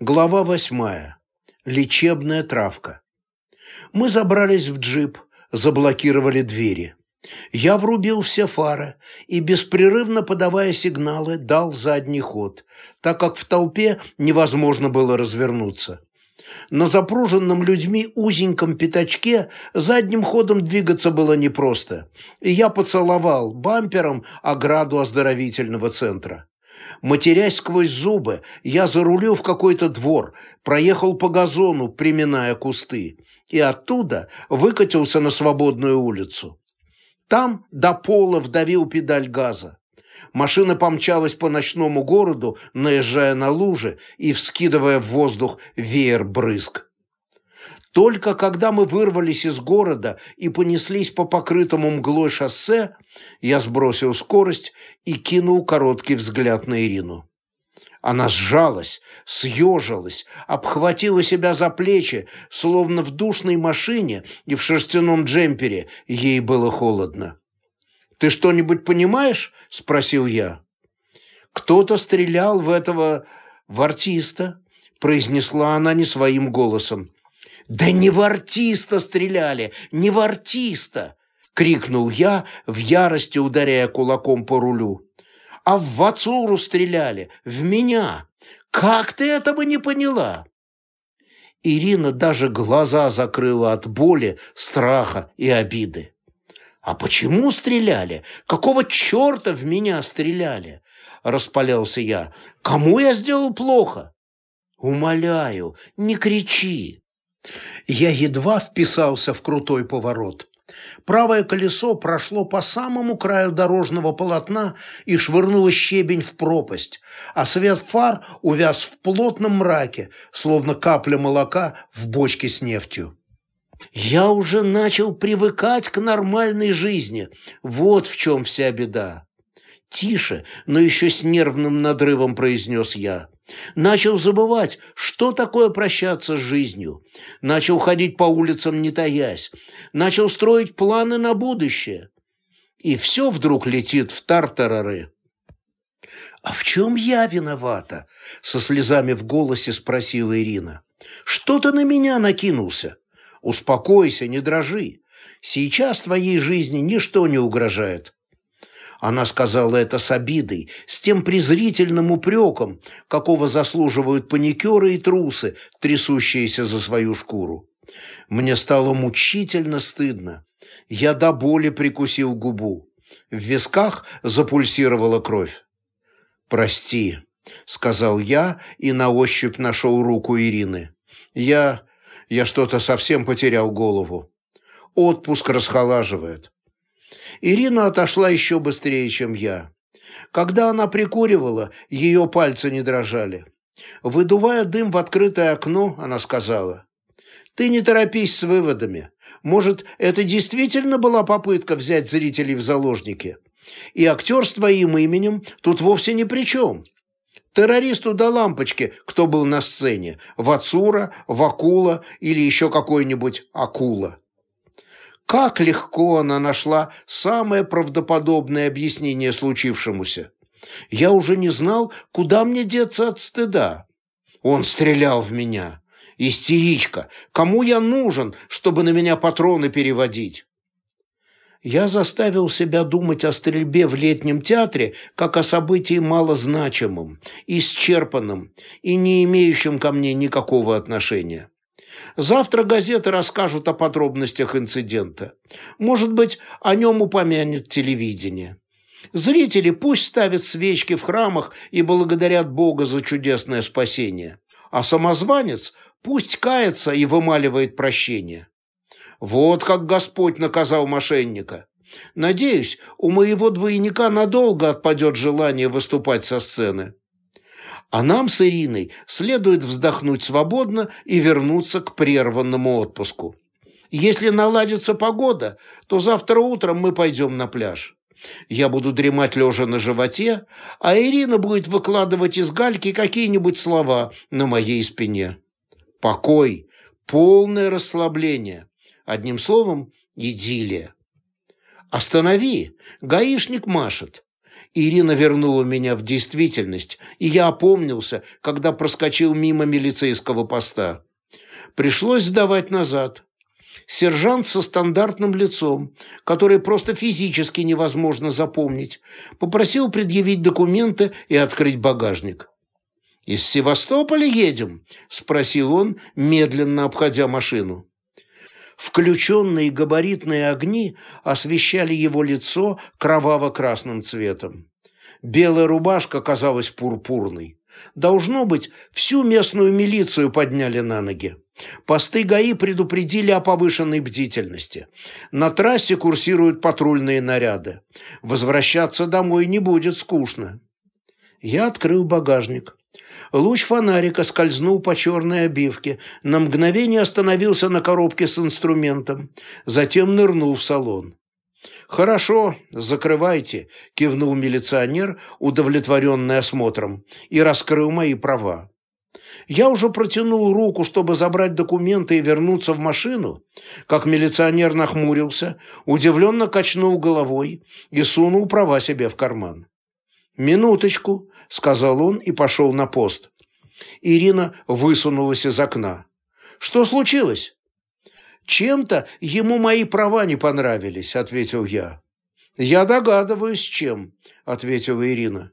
Глава восьмая. Лечебная травка. Мы забрались в джип, заблокировали двери. Я врубил все фары и, беспрерывно подавая сигналы, дал задний ход, так как в толпе невозможно было развернуться. На запруженном людьми узеньком пятачке задним ходом двигаться было непросто, и я поцеловал бампером ограду оздоровительного центра. Матерясь сквозь зубы, я зарулил в какой-то двор, проехал по газону, приминая кусты, и оттуда выкатился на свободную улицу. Там до пола вдавил педаль газа. Машина помчалась по ночному городу, наезжая на лужи и вскидывая в воздух веер брызг. Только когда мы вырвались из города и понеслись по покрытому мглой шоссе, я сбросил скорость и кинул короткий взгляд на Ирину. Она сжалась, съежилась, обхватила себя за плечи, словно в душной машине и в шерстяном джемпере ей было холодно. «Ты что-нибудь понимаешь?» – спросил я. «Кто-то стрелял в этого... в артиста», – произнесла она не своим голосом. «Да не в артиста стреляли, не в артиста!» – крикнул я, в ярости ударяя кулаком по рулю. «А в Вацуру стреляли, в меня! Как ты этого не поняла?» Ирина даже глаза закрыла от боли, страха и обиды. «А почему стреляли? Какого черта в меня стреляли?» – распалялся я. «Кому я сделал плохо?» «Умоляю, не кричи!» Я едва вписался в крутой поворот. Правое колесо прошло по самому краю дорожного полотна и швырнуло щебень в пропасть, а свет фар увяз в плотном мраке, словно капля молока в бочке с нефтью. Я уже начал привыкать к нормальной жизни. Вот в чем вся беда. Тише, но еще с нервным надрывом произнес я. Начал забывать, что такое прощаться с жизнью. Начал ходить по улицам, не таясь. Начал строить планы на будущее. И все вдруг летит в тартарары. «А в чем я виновата?» – со слезами в голосе спросила Ирина. «Что ты на меня накинулся? Успокойся, не дрожи. Сейчас твоей жизни ничто не угрожает. Она сказала это с обидой, с тем презрительным упреком, какого заслуживают паникеры и трусы, трясущиеся за свою шкуру. Мне стало мучительно стыдно. Я до боли прикусил губу. В висках запульсировала кровь. «Прости», — сказал я и на ощупь нашел руку Ирины. «Я... я что-то совсем потерял голову. Отпуск расхолаживает. Ирина отошла еще быстрее, чем я. Когда она прикуривала, ее пальцы не дрожали. Выдувая дым в открытое окно, она сказала, «Ты не торопись с выводами. Может, это действительно была попытка взять зрителей в заложники? И актер с твоим именем тут вовсе ни при чем. Террористу до лампочки, кто был на сцене, Вацура, Вакула или еще какой-нибудь Акула». Как легко она нашла самое правдоподобное объяснение случившемуся. Я уже не знал, куда мне деться от стыда. Он стрелял в меня. Истеричка. Кому я нужен, чтобы на меня патроны переводить? Я заставил себя думать о стрельбе в летнем театре как о событии малозначимом, исчерпанном и не имеющем ко мне никакого отношения. Завтра газеты расскажут о подробностях инцидента. Может быть, о нем упомянет телевидение. Зрители пусть ставят свечки в храмах и благодарят Бога за чудесное спасение. А самозванец пусть кается и вымаливает прощение. Вот как Господь наказал мошенника. Надеюсь, у моего двойника надолго отпадет желание выступать со сцены. А нам с Ириной следует вздохнуть свободно и вернуться к прерванному отпуску. Если наладится погода, то завтра утром мы пойдем на пляж. Я буду дремать лежа на животе, а Ирина будет выкладывать из гальки какие-нибудь слова на моей спине. Покой, полное расслабление. Одним словом, идиллия. «Останови!» – гаишник машет. Ирина вернула меня в действительность, и я опомнился, когда проскочил мимо милицейского поста. Пришлось сдавать назад. Сержант со стандартным лицом, который просто физически невозможно запомнить, попросил предъявить документы и открыть багажник. «Из Севастополя едем?» – спросил он, медленно обходя машину. Включенные габаритные огни освещали его лицо кроваво-красным цветом. Белая рубашка казалась пурпурной. Должно быть, всю местную милицию подняли на ноги. Посты ГАИ предупредили о повышенной бдительности. На трассе курсируют патрульные наряды. Возвращаться домой не будет скучно. Я открыл багажник. Луч фонарика скользнул по черной обивке, на мгновение остановился на коробке с инструментом, затем нырнул в салон. «Хорошо, закрывайте», – кивнул милиционер, удовлетворенный осмотром, и раскрыл мои права. Я уже протянул руку, чтобы забрать документы и вернуться в машину, как милиционер нахмурился, удивленно качнул головой и сунул права себе в карман. «Минуточку», – сказал он и пошел на пост. Ирина высунулась из окна. «Что случилось?» «Чем-то ему мои права не понравились», – ответил я. «Я догадываюсь, чем», – ответила Ирина.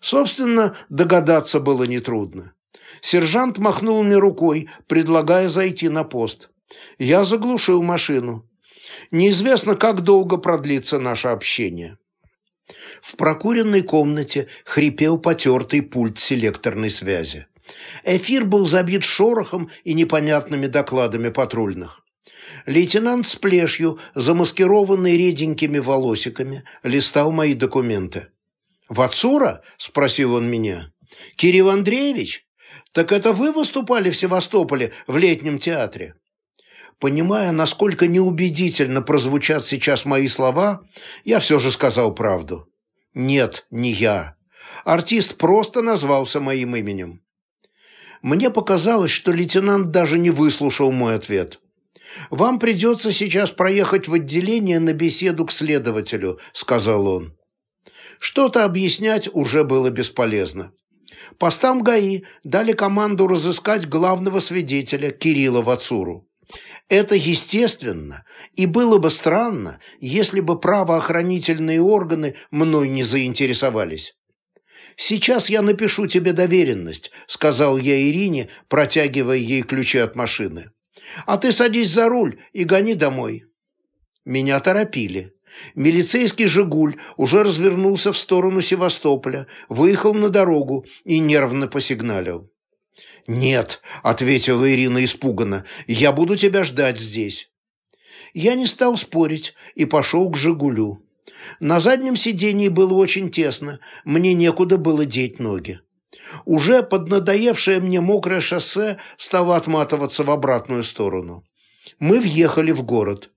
Собственно, догадаться было нетрудно. Сержант махнул мне рукой, предлагая зайти на пост. Я заглушил машину. Неизвестно, как долго продлится наше общение. В прокуренной комнате хрипел потертый пульт селекторной связи. Эфир был забит шорохом и непонятными докладами патрульных. Лейтенант с плешью, замаскированный реденькими волосиками, листал мои документы. «Вацура?» – спросил он меня. «Кирилл Андреевич? Так это вы выступали в Севастополе в летнем театре?» Понимая, насколько неубедительно прозвучат сейчас мои слова, я все же сказал правду. Нет, не я. Артист просто назвался моим именем. Мне показалось, что лейтенант даже не выслушал мой ответ. «Вам придется сейчас проехать в отделение на беседу к следователю», – сказал он. Что-то объяснять уже было бесполезно. Постам ГАИ дали команду разыскать главного свидетеля Кирилла Вацуру. Это естественно, и было бы странно, если бы правоохранительные органы мной не заинтересовались. «Сейчас я напишу тебе доверенность», – сказал я Ирине, протягивая ей ключи от машины. «А ты садись за руль и гони домой». Меня торопили. Милицейский «Жигуль» уже развернулся в сторону Севастополя, выехал на дорогу и нервно посигналил. «Нет», – ответила Ирина испуганно, – «я буду тебя ждать здесь». Я не стал спорить и пошел к «Жигулю». На заднем сидении было очень тесно, мне некуда было деть ноги. Уже поднадоевшее мне мокрое шоссе стало отматываться в обратную сторону. Мы въехали в город.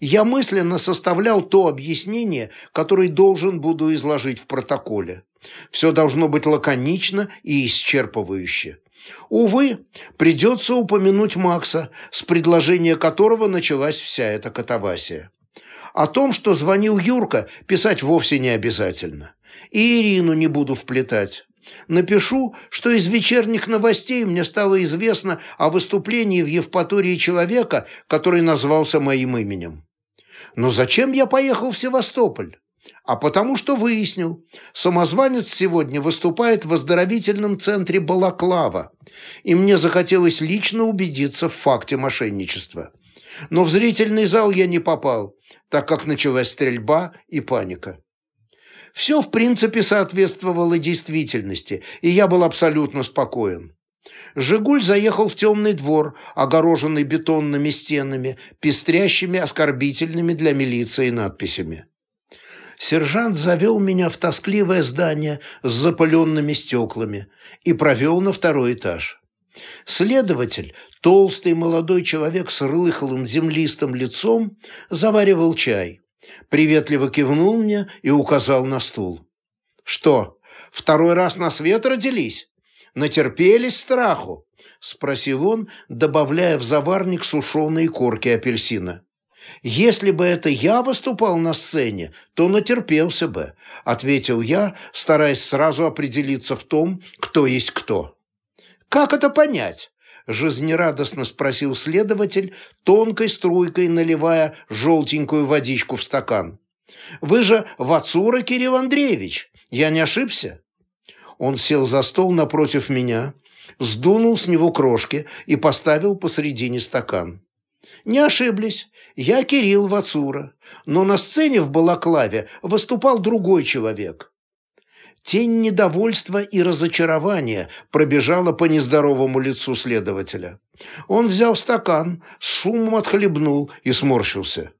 Я мысленно составлял то объяснение, которое должен буду изложить в протоколе. Все должно быть лаконично и исчерпывающе. Увы, придется упомянуть Макса, с предложения которого началась вся эта катавасия. О том, что звонил Юрка, писать вовсе не обязательно. И Ирину не буду вплетать. Напишу, что из вечерних новостей мне стало известно о выступлении в Евпатории человека, который назвался моим именем. Но зачем я поехал в Севастополь? А потому что выяснил, самозванец сегодня выступает в оздоровительном центре Балаклава, и мне захотелось лично убедиться в факте мошенничества. Но в зрительный зал я не попал, так как началась стрельба и паника. Все, в принципе, соответствовало действительности, и я был абсолютно спокоен. «Жигуль» заехал в темный двор, огороженный бетонными стенами, пестрящими оскорбительными для милиции надписями сержант завел меня в тоскливое здание с запыленными стеклами и провел на второй этаж. Следователь, толстый молодой человек с рыхлым землистым лицом, заваривал чай. Приветливо кивнул мне и указал на стул. «Что, второй раз на свет родились? Натерпелись страху?» – спросил он, добавляя в заварник сушеные корки апельсина. «Если бы это я выступал на сцене, то натерпелся бы», – ответил я, стараясь сразу определиться в том, кто есть кто. «Как это понять?» – жизнерадостно спросил следователь, тонкой струйкой наливая желтенькую водичку в стакан. «Вы же Вацура Кирилл Андреевич, я не ошибся?» Он сел за стол напротив меня, сдунул с него крошки и поставил посредине стакан. Не ошиблись, я Кирилл Вацура, но на сцене в Балаклаве выступал другой человек. Тень недовольства и разочарования пробежала по нездоровому лицу следователя. Он взял стакан, с шумом отхлебнул и сморщился.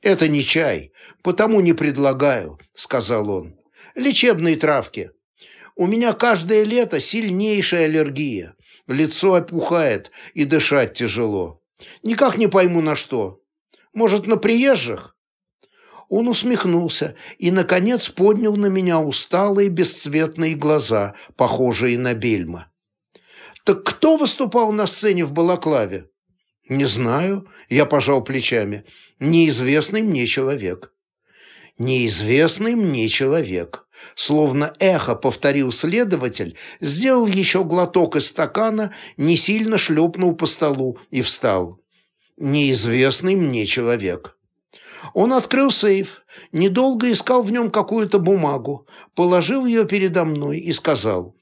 «Это не чай, потому не предлагаю», — сказал он. «Лечебные травки. У меня каждое лето сильнейшая аллергия. Лицо опухает и дышать тяжело. Никак не пойму на что. Может, на приезжих?» Он усмехнулся и, наконец, поднял на меня усталые бесцветные глаза, похожие на бельма. «Так кто выступал на сцене в Балаклаве?» «Не знаю», — я пожал плечами. «Неизвестный мне человек». «Неизвестный мне человек», — словно эхо повторил следователь, сделал еще глоток из стакана, не сильно шлепнул по столу и встал. «Неизвестный мне человек». Он открыл сейф, недолго искал в нем какую-то бумагу, положил ее передо мной и сказал,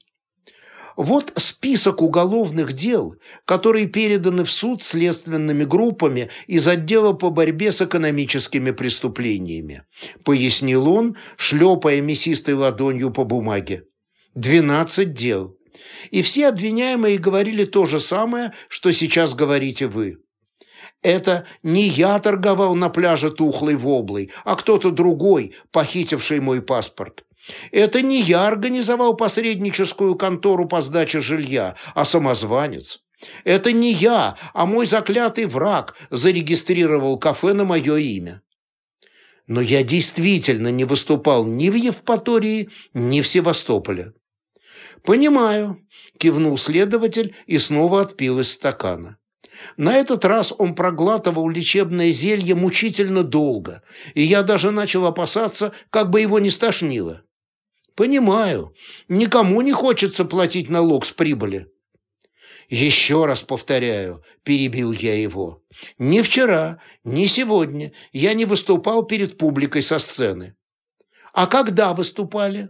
вот список уголовных дел, которые переданы в суд следственными группами из отдела по борьбе с экономическими преступлениями, пояснил он, шлепая мясистой ладонью по бумаге. Двенадцать дел. И все обвиняемые говорили то же самое, что сейчас говорите вы. Это не я торговал на пляже тухлой воблой, а кто-то другой, похитивший мой паспорт. Это не я организовал посредническую контору по сдаче жилья, а самозванец. Это не я, а мой заклятый враг зарегистрировал кафе на мое имя. Но я действительно не выступал ни в Евпатории, ни в Севастополе. «Понимаю», – кивнул следователь и снова отпил из стакана. На этот раз он проглатывал лечебное зелье мучительно долго, и я даже начал опасаться, как бы его не стошнило. Понимаю, никому не хочется платить налог с прибыли. Еще раз повторяю, перебил я его. Ни вчера, ни сегодня я не выступал перед публикой со сцены. А когда выступали?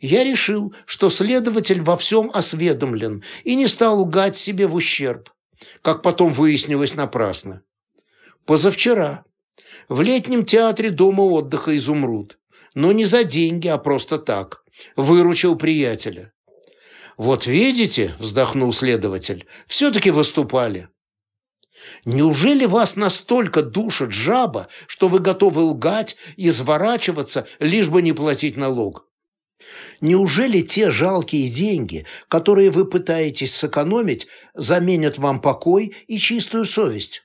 Я решил, что следователь во всем осведомлен и не стал лгать себе в ущерб, как потом выяснилось напрасно. Позавчера. В летнем театре Дома отдыха «Изумруд» но не за деньги, а просто так. Выручил приятеля. «Вот видите», – вздохнул следователь, – «все-таки выступали». Неужели вас настолько душит жаба, что вы готовы лгать и изворачиваться, лишь бы не платить налог? Неужели те жалкие деньги, которые вы пытаетесь сэкономить, заменят вам покой и чистую совесть?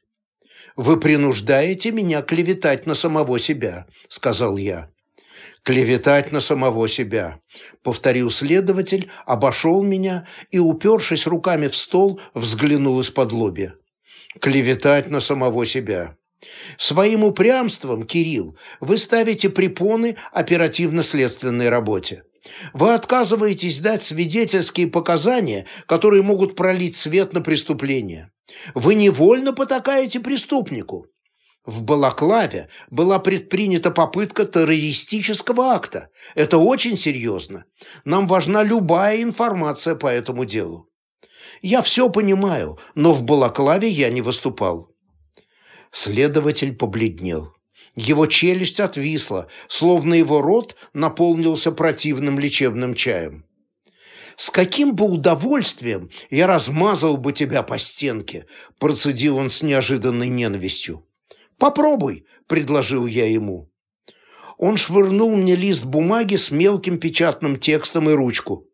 Вы принуждаете меня клеветать на самого себя, сказал я. «Клеветать на самого себя», — повторил следователь, обошел меня и, упершись руками в стол, взглянул из-под лобья. «Клеветать на самого себя». Своим упрямством, Кирилл, вы ставите препоны оперативно-следственной работе. Вы отказываетесь дать свидетельские показания, которые могут пролить свет на преступление. Вы невольно потакаете преступнику. В Балаклаве была предпринята попытка террористического акта. Это очень серьезно. Нам важна любая информация по этому делу. Я все понимаю, но в Балаклаве я не выступал. Следователь побледнел. Его челюсть отвисла, словно его рот наполнился противным лечебным чаем. «С каким бы удовольствием я размазал бы тебя по стенке!» процедил он с неожиданной ненавистью. «Попробуй», – предложил я ему. Он швырнул мне лист бумаги с мелким печатным текстом и ручку.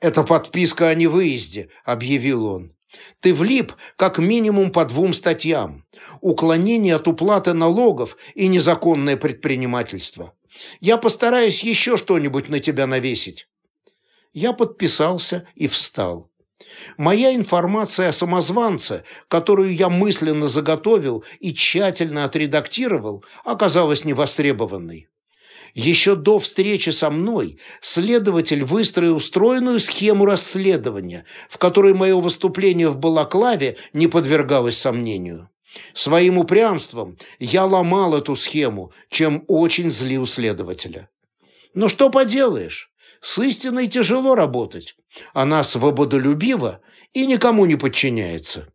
«Это подписка о невыезде», – объявил он. «Ты влип как минимум по двум статьям. Уклонение от уплаты налогов и незаконное предпринимательство. Я постараюсь еще что-нибудь на тебя навесить». Я подписался и встал. Моя информация о самозванце, которую я мысленно заготовил и тщательно отредактировал, оказалась невостребованной. Еще до встречи со мной следователь выстроил стройную схему расследования, в которой мое выступление в Балаклаве не подвергалось сомнению. Своим упрямством я ломал эту схему, чем очень злил следователя. Но что поделаешь, с истиной тяжело работать. Она свободолюбива и никому не подчиняется.